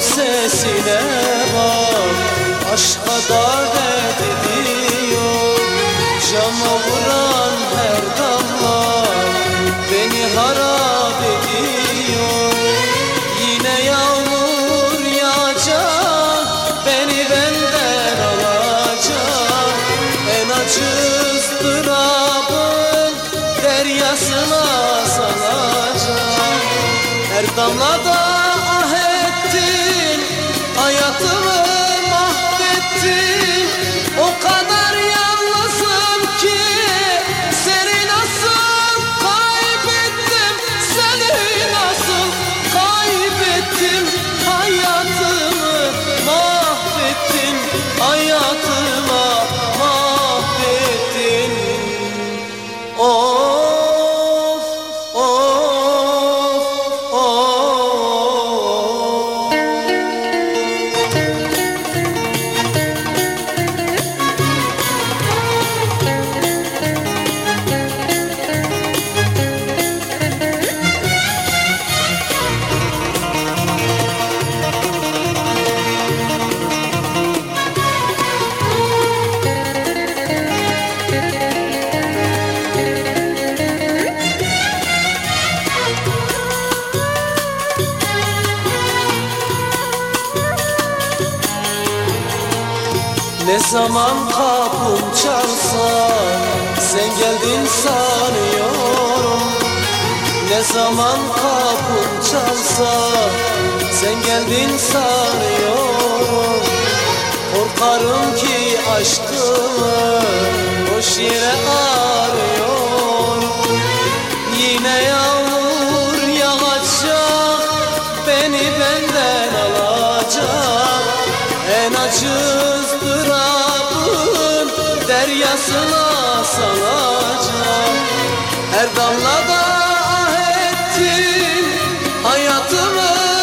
sesine bak Aşka davet ediyor Cama vuran her damla Beni harap ediyor. Yine yağmur yağacak Beni benden alacak. En acı ıstırabın Deryasına salacak. Her damlada Oh Ne zaman kapım çalsa Sen geldin sanıyorum. Ne zaman kapım çalsa Sen geldin sanıyorum. Korkarım ki aşkımı Boş yere arıyorum. Yine yağmur yağacak Beni benden alacak. En acı Deryasına salacak. Her damlada ah ettin Hayatımı